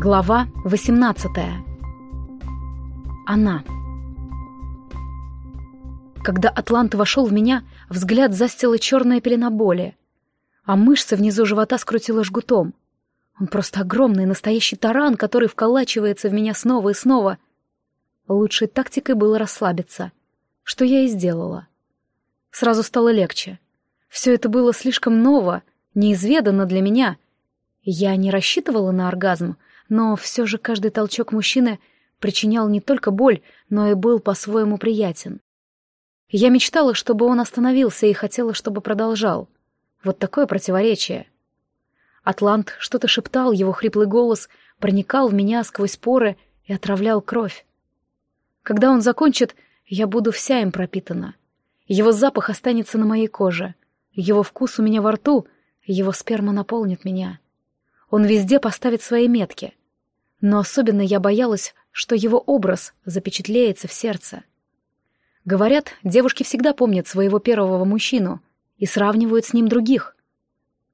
Глава 18. Она. Когда Атлант вошел в меня, взгляд застила черная пелена боли, а мышцы внизу живота скрутила жгутом. Он просто огромный, настоящий таран, который вколачивается в меня снова и снова. Лучшей тактикой было расслабиться, что я и сделала. Сразу стало легче. Все это было слишком ново, неизведанно для меня. Я не рассчитывала на оргазм — но все же каждый толчок мужчины причинял не только боль, но и был по-своему приятен. Я мечтала, чтобы он остановился, и хотела, чтобы продолжал. Вот такое противоречие. Атлант что-то шептал, его хриплый голос проникал в меня сквозь поры и отравлял кровь. Когда он закончит, я буду вся им пропитана. Его запах останется на моей коже, его вкус у меня во рту, его сперма наполнит меня. Он везде поставит свои метки. Но особенно я боялась, что его образ запечатлеется в сердце. Говорят, девушки всегда помнят своего первого мужчину и сравнивают с ним других.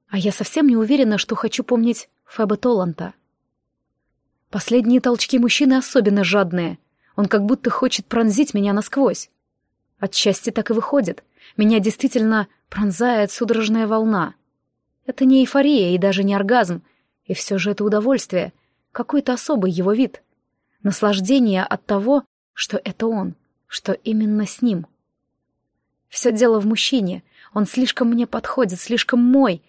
А я совсем не уверена, что хочу помнить Феба Толанта. Последние толчки мужчины особенно жадные. Он как будто хочет пронзить меня насквозь. Отчасти так и выходит. Меня действительно пронзает судорожная волна. Это не эйфория и даже не оргазм, и все же это удовольствие — какой-то особый его вид. Наслаждение от того, что это он, что именно с ним. Все дело в мужчине, он слишком мне подходит, слишком мой,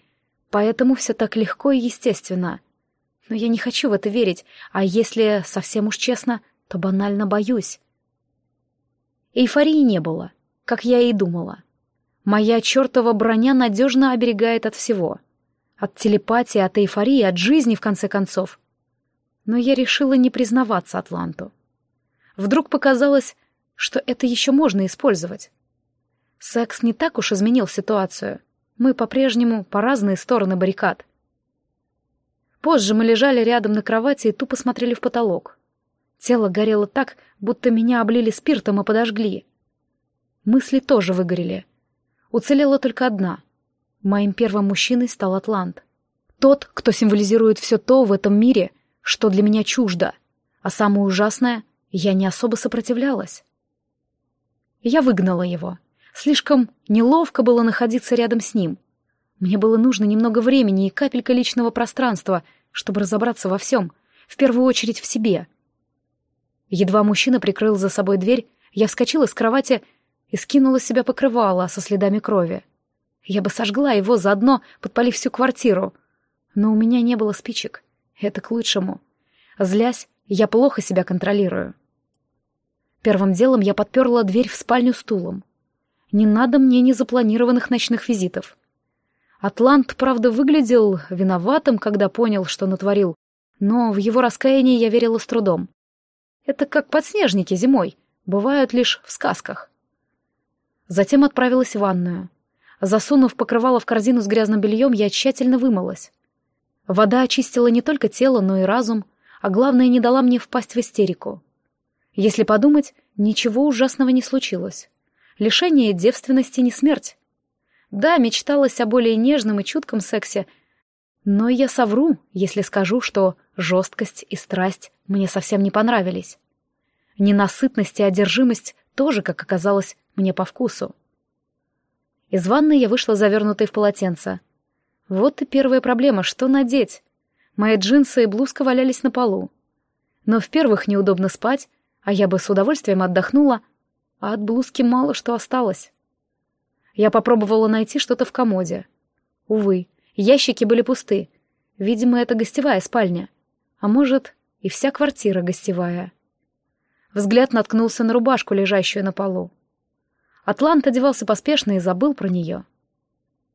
поэтому все так легко и естественно. Но я не хочу в это верить, а если совсем уж честно, то банально боюсь. Эйфории не было, как я и думала. Моя чертова броня надежно оберегает от всего. От телепатии, от эйфории, от жизни, в конце концов но я решила не признаваться Атланту. Вдруг показалось, что это еще можно использовать. Секс не так уж изменил ситуацию. Мы по-прежнему по разные стороны баррикад. Позже мы лежали рядом на кровати и тупо смотрели в потолок. Тело горело так, будто меня облили спиртом и подожгли. Мысли тоже выгорели. Уцелела только одна. Моим первым мужчиной стал Атлант. Тот, кто символизирует все то в этом мире, что для меня чуждо, а самое ужасное — я не особо сопротивлялась. Я выгнала его. Слишком неловко было находиться рядом с ним. Мне было нужно немного времени и капелька личного пространства, чтобы разобраться во всем, в первую очередь в себе. Едва мужчина прикрыл за собой дверь, я вскочила с кровати и скинула с себя покрывало со следами крови. Я бы сожгла его заодно, подпалив всю квартиру. Но у меня не было спичек. Это к лучшему. Злясь, я плохо себя контролирую. Первым делом я подперла дверь в спальню стулом. Не надо мне незапланированных ночных визитов. Атлант, правда, выглядел виноватым, когда понял, что натворил, но в его раскаяние я верила с трудом. Это как подснежники зимой, бывают лишь в сказках. Затем отправилась в ванную. Засунув покрывало в корзину с грязным бельем, я тщательно вымылась. Вода очистила не только тело, но и разум, а главное, не дала мне впасть в истерику. Если подумать, ничего ужасного не случилось. Лишение девственности не смерть. Да, мечталось о более нежном и чутком сексе, но я совру, если скажу, что жесткость и страсть мне совсем не понравились. Ненасытность и одержимость тоже, как оказалось, мне по вкусу. Из ванной я вышла завернутой в полотенце — вот и первая проблема, что надеть. Мои джинсы и блузка валялись на полу. Но в первых неудобно спать, а я бы с удовольствием отдохнула, а от блузки мало что осталось. Я попробовала найти что-то в комоде. Увы, ящики были пусты. Видимо, это гостевая спальня. А может, и вся квартира гостевая. Взгляд наткнулся на рубашку, лежащую на полу. Атлант одевался поспешно и забыл про нее. —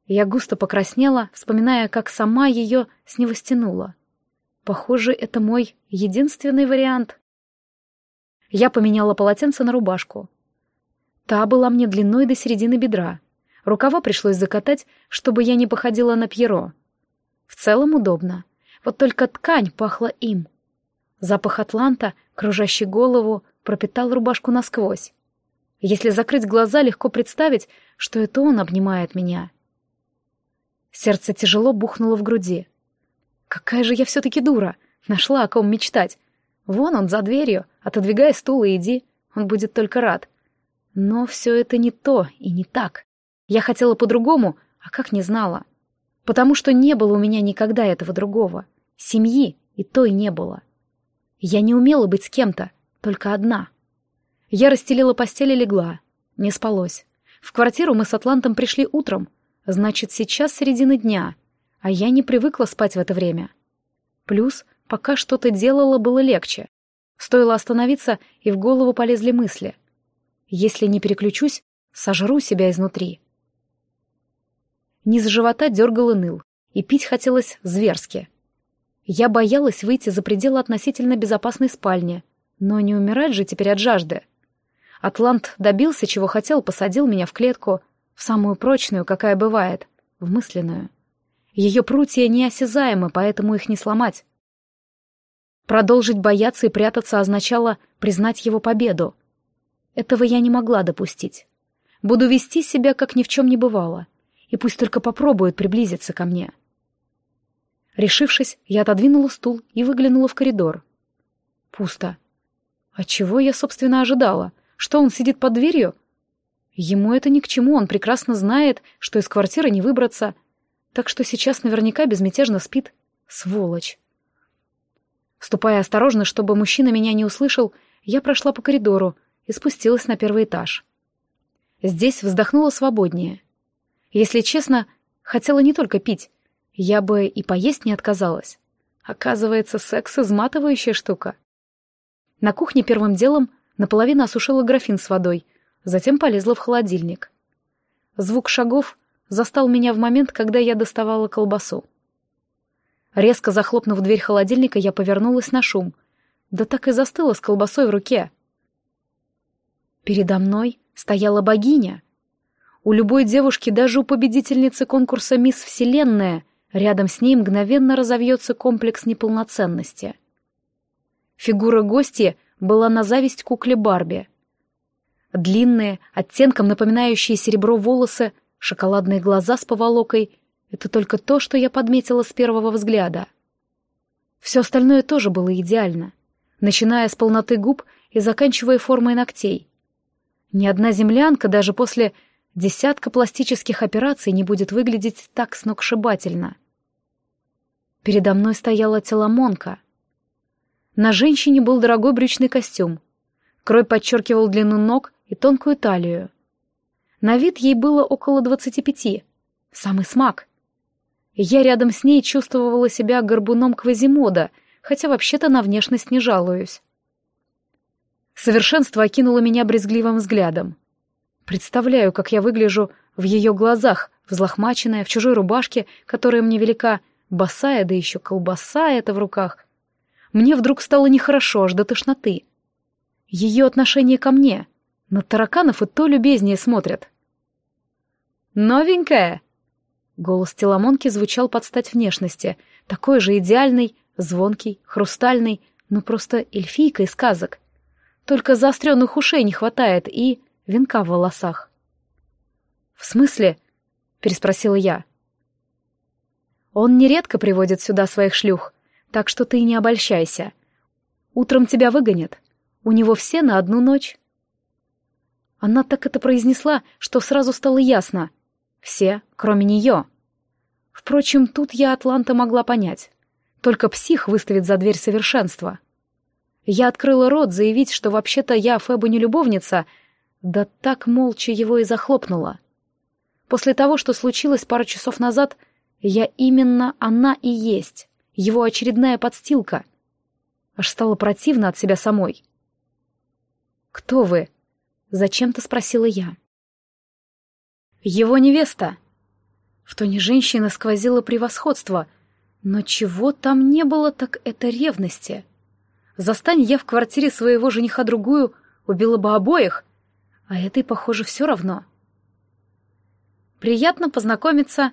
я густо покраснела, вспоминая, как сама ее с него стянула. Похоже, это мой единственный вариант. Я поменяла полотенце на рубашку. Та была мне длиной до середины бедра. Рукава пришлось закатать, чтобы я не походила на Пьеро. В целом удобно. Вот только ткань пахла им. Запах атланта, кружащий голову, пропитал рубашку насквозь. Если закрыть глаза, легко представить, что это он обнимает меня. Сердце тяжело бухнуло в груди. Какая же я все-таки дура! Нашла о ком мечтать. Вон он за дверью, отодвигай стул и иди, он будет только рад. Но все это не то и не так. Я хотела по-другому, а как не знала. Потому что не было у меня никогда этого другого. Семьи и той не было. Я не умела быть с кем-то, только одна. Я расстелила постель и легла. Не спалось. В квартиру мы с Атлантом пришли утром. Значит, сейчас середина дня. А я не привыкла спать в это время. Плюс, пока что-то делала, было легче. Стоило остановиться, и в голову полезли мысли. Если не переключусь, сожру себя изнутри. Низ живота дергал и ныл, и пить хотелось зверски. Я боялась выйти за пределы относительно безопасной спальни, но не умирать же теперь от жажды. Атлант добился, чего хотел, посадил меня в клетку, в самую прочную, какая бывает, в мысленную. Ее прутья неосязаемы, поэтому их не сломать. Продолжить бояться и прятаться означало признать его победу. Этого я не могла допустить. Буду вести себя, как ни в чем не бывало, и пусть только попробует приблизиться ко мне. Решившись, я отодвинула стул и выглянула в коридор. Пусто. А чего я, собственно, ожидала? Что он сидит под дверью? Ему это ни к чему, он прекрасно знает, что из квартиры не выбраться, так что сейчас наверняка безмятежно спит. Сволочь. Ступая осторожно, чтобы мужчина меня не услышал, я прошла по коридору и спустилась на первый этаж. Здесь вздохнула свободнее. Если честно, хотела не только пить, я бы и поесть не отказалась. Оказывается, секс — изматывающая штука. На кухне первым делом наполовину осушила графин с водой, затем полезла в холодильник. Звук шагов застал меня в момент, когда я доставала колбасу. Резко захлопнув дверь холодильника, я повернулась на шум. Да так и застыла с колбасой в руке. Передо мной стояла богиня. У любой девушки, даже у победительницы конкурса «Мисс Вселенная», Рядом с ней мгновенно разовьется комплекс неполноценности. Фигура гостья была на зависть кукле Барби. Длинные, оттенком напоминающие серебро волосы, шоколадные глаза с поволокой — это только то, что я подметила с первого взгляда. Все остальное тоже было идеально, начиная с полноты губ и заканчивая формой ногтей. Ни одна землянка даже после десятка пластических операций не будет выглядеть так сногсшибательно. Передо мной стояла теломонка. На женщине был дорогой брючный костюм. Крой подчеркивал длину ног и тонкую талию. На вид ей было около двадцати пяти. Самый смак. Я рядом с ней чувствовала себя горбуном Квазимода, хотя вообще-то на внешность не жалуюсь. Совершенство окинуло меня брезгливым взглядом. Представляю, как я выгляжу в ее глазах, взлохмаченная, в чужой рубашке, которая мне велика, Босая, да еще колбаса это в руках. Мне вдруг стало нехорошо, аж до тошноты. Ее отношение ко мне. На тараканов и то любезнее смотрят. «Новенькая!» Голос теломонки звучал под стать внешности, такой же идеальный, звонкий, хрустальный, ну просто эльфийка из сказок. Только заостренных ушей не хватает и венка в волосах. «В смысле?» — переспросила я. Он нередко приводит сюда своих шлюх, так что ты не обольщайся. Утром тебя выгонят. У него все на одну ночь. Она так это произнесла, что сразу стало ясно. Все, кроме нее. Впрочем, тут я Атланта могла понять. Только псих выставит за дверь совершенства. Я открыла рот заявить, что вообще-то я Фебу не любовница, да так молча его и захлопнула. После того, что случилось пару часов назад, — я именно она и есть, его очередная подстилка. Аж стало противно от себя самой. «Кто вы?» — зачем-то спросила я. «Его невеста». В тоне женщины сквозило превосходство, но чего там не было, так это ревности. Застань я в квартире своего жениха другую, убила бы обоих, а этой, похоже, все равно. «Приятно познакомиться»,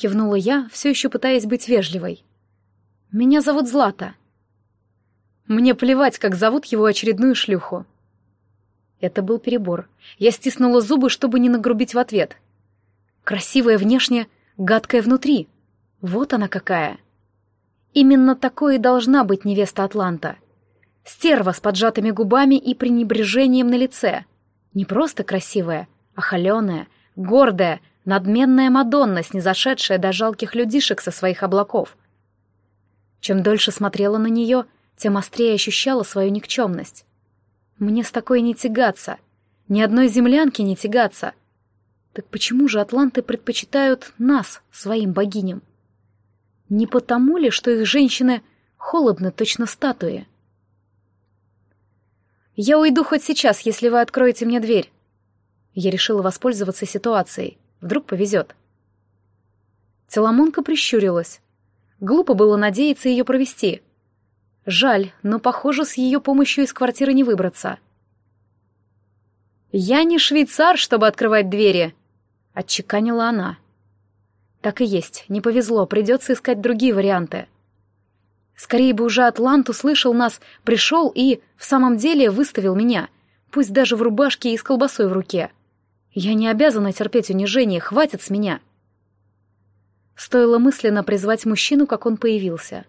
кивнула я, все еще пытаясь быть вежливой. «Меня зовут Злата». Мне плевать, как зовут его очередную шлюху. Это был перебор. Я стиснула зубы, чтобы не нагрубить в ответ. Красивая внешне, гадкая внутри. Вот она какая. Именно такой и должна быть невеста Атланта. Стерва с поджатыми губами и пренебрежением на лице. Не просто красивая, а холеная, гордая, надменная Мадонна, снизошедшая до жалких людишек со своих облаков. Чем дольше смотрела на нее, тем острее ощущала свою никчемность. Мне с такой не тягаться, ни одной землянки не тягаться. Так почему же атланты предпочитают нас, своим богиням? Не потому ли, что их женщины холодны, точно статуи? «Я уйду хоть сейчас, если вы откроете мне дверь». Я решила воспользоваться ситуацией. Вдруг повезет. Целомонка прищурилась. Глупо было надеяться ее провести. Жаль, но, похоже, с ее помощью из квартиры не выбраться. «Я не швейцар, чтобы открывать двери», — отчеканила она. Так и есть, не повезло, придется искать другие варианты. Скорее бы уже Атлант услышал нас, пришел и, в самом деле, выставил меня, пусть даже в рубашке и с колбасой в руке. Я не обязана терпеть унижение, хватит с меня. Стоило мысленно призвать мужчину, как он появился.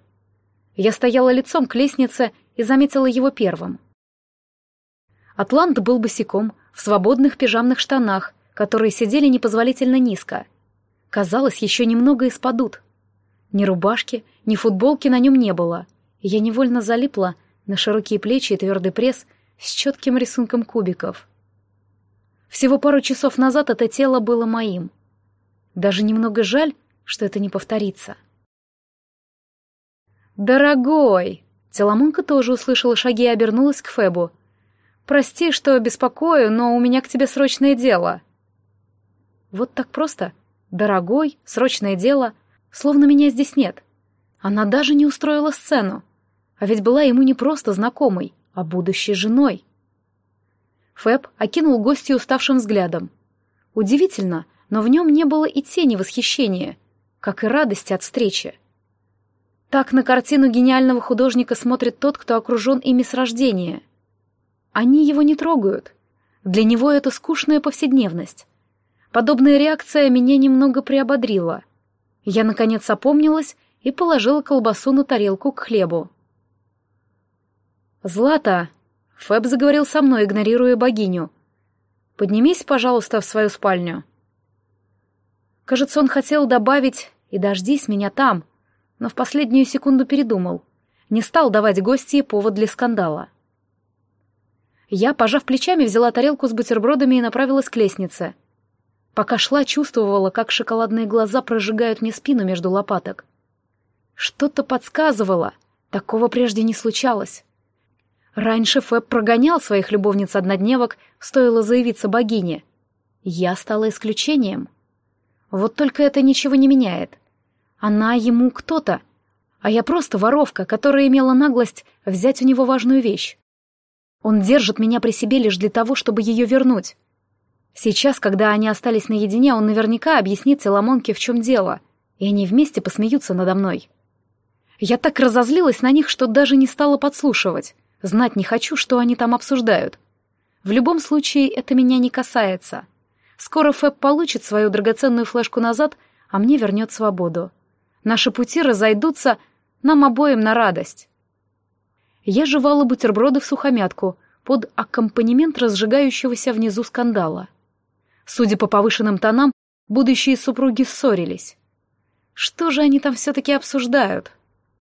Я стояла лицом к лестнице и заметила его первым. Атлант был босиком, в свободных пижамных штанах, которые сидели непозволительно низко — Казалось, еще немного и спадут. Ни рубашки, ни футболки на нем не было, я невольно залипла на широкие плечи и твердый пресс с четким рисунком кубиков. Всего пару часов назад это тело было моим. Даже немного жаль, что это не повторится. «Дорогой!» Теламонка тоже услышала шаги и обернулась к Фебу. «Прости, что беспокою, но у меня к тебе срочное дело». Вот так просто Дорогой, срочное дело, словно меня здесь нет. Она даже не устроила сцену. А ведь была ему не просто знакомой, а будущей женой. Фэб окинул гостью уставшим взглядом. Удивительно, но в нем не было и тени восхищения, как и радости от встречи. Так на картину гениального художника смотрит тот, кто окружен ими с рождения. Они его не трогают. Для него это скучная повседневность. Подобная реакция меня немного приободрила. Я, наконец, опомнилась и положила колбасу на тарелку к хлебу. «Злата!» — Фэб заговорил со мной, игнорируя богиню. «Поднимись, пожалуйста, в свою спальню». Кажется, он хотел добавить «и дождись меня там», но в последнюю секунду передумал. Не стал давать гостье повод для скандала. Я, пожав плечами, взяла тарелку с бутербродами и направилась к лестнице. Пока шла, чувствовала, как шоколадные глаза прожигают мне спину между лопаток. Что-то подсказывало, такого прежде не случалось. Раньше Фэб прогонял своих любовниц-однодневок, стоило заявиться богине. Я стала исключением. Вот только это ничего не меняет. Она ему кто-то, а я просто воровка, которая имела наглость взять у него важную вещь. Он держит меня при себе лишь для того, чтобы ее вернуть. Сейчас, когда они остались наедине, он наверняка объяснит Теламонке, в чем дело, и они вместе посмеются надо мной. Я так разозлилась на них, что даже не стала подслушивать. Знать не хочу, что они там обсуждают. В любом случае, это меня не касается. Скоро Фэб получит свою драгоценную флешку назад, а мне вернет свободу. Наши пути разойдутся нам обоим на радость. Я жевала бутерброды в сухомятку под аккомпанемент разжигающегося внизу скандала. Судя по повышенным тонам, будущие супруги ссорились. Что же они там все-таки обсуждают?